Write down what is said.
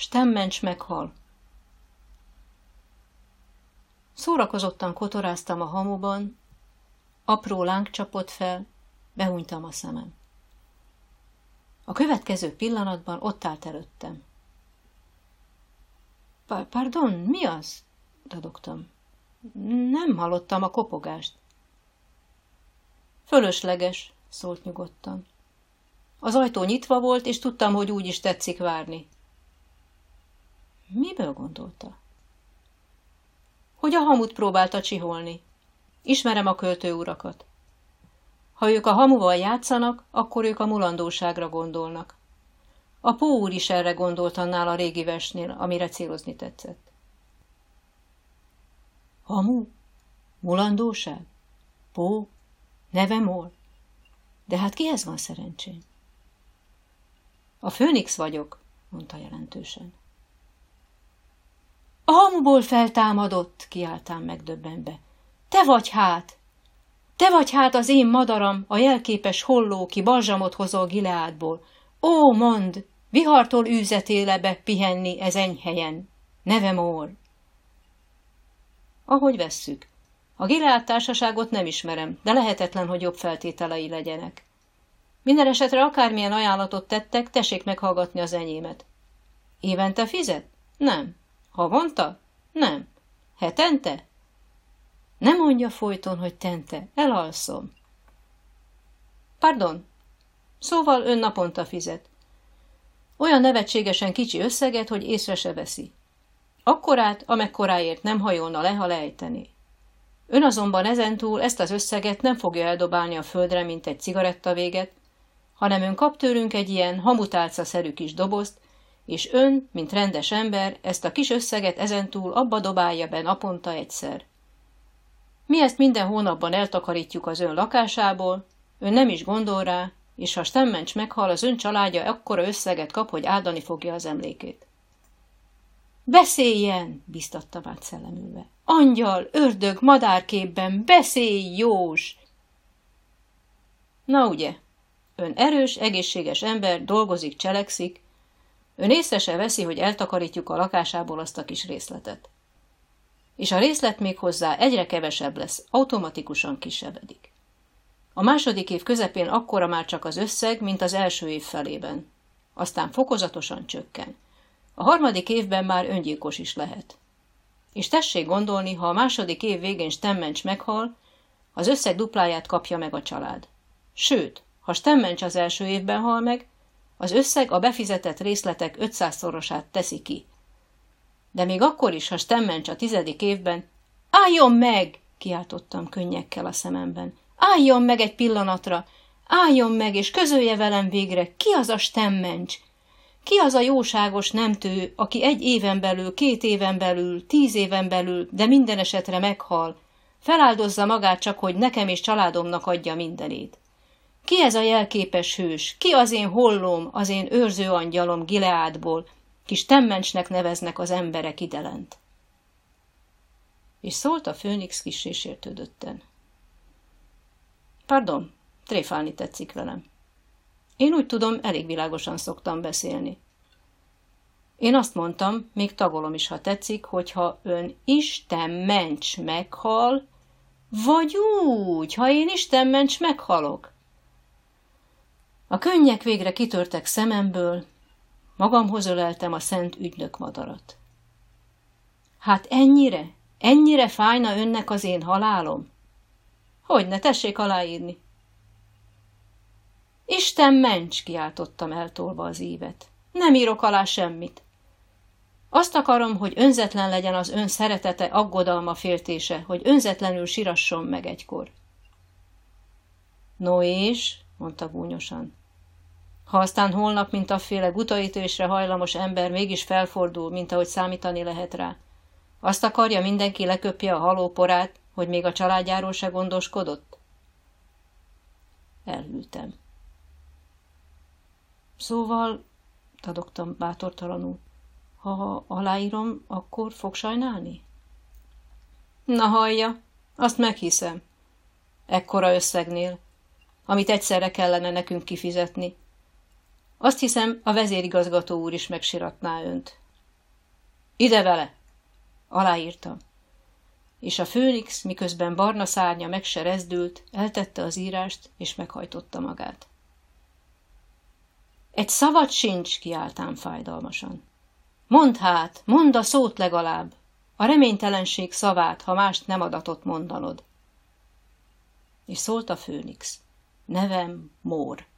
Stemmencs meghal. Szórakozottan kotoráztam a hamuban, apró láng csapott fel, behúnytam a szemem. A következő pillanatban ott állt előttem. Pardon, mi az? dadogtam. Nem hallottam a kopogást. Fölösleges, szólt nyugodtan. Az ajtó nyitva volt, és tudtam, hogy úgy is tetszik várni. Miből gondolta? Hogy a hamut próbálta csiholni. Ismerem a költő urakat. Ha ők a hamuval játszanak, akkor ők a mulandóságra gondolnak. A Pó úr is erre gondolt annál a régi versnél, amire célozni tetszett. Hamu? Mulandóság? Pó? Nevemol? De hát kihez van szerencsém? A főnix vagyok, mondta jelentősen. A hamuból feltámadott, kiáltám megdöbbenve. Te vagy hát! Te vagy hát az én madaram, a jelképes holló, ki balzsamot hozol Gileádból. Ó, mond, vihartól űzetéle be pihenni ez helyen. Nevem Ór. Ahogy vesszük. A Gileád társaságot nem ismerem, de lehetetlen, hogy jobb feltételei legyenek. Minden esetre akármilyen ajánlatot tettek, tessék meghallgatni az enyémet. Évente fizet? Nem. Havonta? Nem. Hetente? Nem mondja folyton, hogy tente, elalszom. Pardon. Szóval ön naponta fizet. Olyan nevetségesen kicsi összeget, hogy észre se veszi. Akkorát, amekkoráért nem hajolna le, ha lejteni. Ön azonban ezentúl ezt az összeget nem fogja eldobálni a földre, mint egy cigaretta véget, hanem ön kap tőlünk egy ilyen hamutálca-szerű kis dobozt, és ön, mint rendes ember, ezt a kis összeget ezentúl abba dobálja be naponta egyszer. Mi ezt minden hónapban eltakarítjuk az ön lakásából, ön nem is gondol rá, és ha Stemmencs meghal, az ön családja akkora összeget kap, hogy áldani fogja az emlékét. Beszéljen, biztatta át szellemülve. Angyal, ördög, madárképben, beszélj, Jós! Na ugye, ön erős, egészséges ember, dolgozik, cselekszik, ön észre se veszi, hogy eltakarítjuk a lakásából azt a kis részletet és a részlet még hozzá egyre kevesebb lesz, automatikusan kisebbedik. A második év közepén akkora már csak az összeg, mint az első év felében. Aztán fokozatosan csökken. A harmadik évben már öngyilkos is lehet. És tessék gondolni, ha a második év végén Stemmencs meghal, az összeg dupláját kapja meg a család. Sőt, ha Stemmencs az első évben hal meg, az összeg a befizetett részletek 500-szorosát teszi ki, de még akkor is, ha Stemmencs a tizedik évben, álljon meg! kiáltottam könnyekkel a szememben. Álljon meg egy pillanatra! Álljon meg, és közölje velem végre, ki az a Stemmencs? Ki az a jóságos nemtő, aki egy éven belül, két éven belül, tíz éven belül, de minden esetre meghal, feláldozza magát csak, hogy nekem és családomnak adja mindenét. Ki ez a jelképes hős? Ki az én hollóm, az én őrző angyalom Gileádból, kis temmencsnek neveznek az emberek idelent. És szólt a főnix kis és értődötten. Pardon, tréfálni tetszik velem. Én úgy tudom, elég világosan szoktam beszélni. Én azt mondtam, még tagolom is, ha tetszik, hogyha ön Isten mencs meghal, vagy úgy, ha én Isten mencs meghalok. A könnyek végre kitörtek szememből, Magamhoz öleltem a szent ügynök madarat. Hát ennyire, ennyire fájna önnek az én halálom? Hogy ne tessék aláírni. Isten ments, kiáltottam eltolva az ívet. Nem írok alá semmit. Azt akarom, hogy önzetlen legyen az ön szeretete, aggodalma, féltése, hogy önzetlenül sirasson meg egykor. No és, mondta gúnyosan, ha aztán holnap, mint afféle gutaítésre hajlamos ember mégis felfordul, mint ahogy számítani lehet rá, azt akarja, mindenki leköpje a haló porát, hogy még a családjáról se gondoskodott? Elhűltem. Szóval, tadogtam bátortalanul, ha aláírom, akkor fog sajnálni? Na hallja, azt meghiszem. Ekkora összegnél, amit egyszerre kellene nekünk kifizetni, azt hiszem, a vezérigazgató úr is megsiratná önt. Ide vele! Aláírtam. És a főnix, miközben barna szárnya meg se rezdült, eltette az írást, és meghajtotta magát. Egy szavat sincs, kiáltám fájdalmasan. Mondd hát, mondd a szót legalább, a reménytelenség szavát, ha mást nem adatott mondanod. És szólt a főnix. Nevem Mór.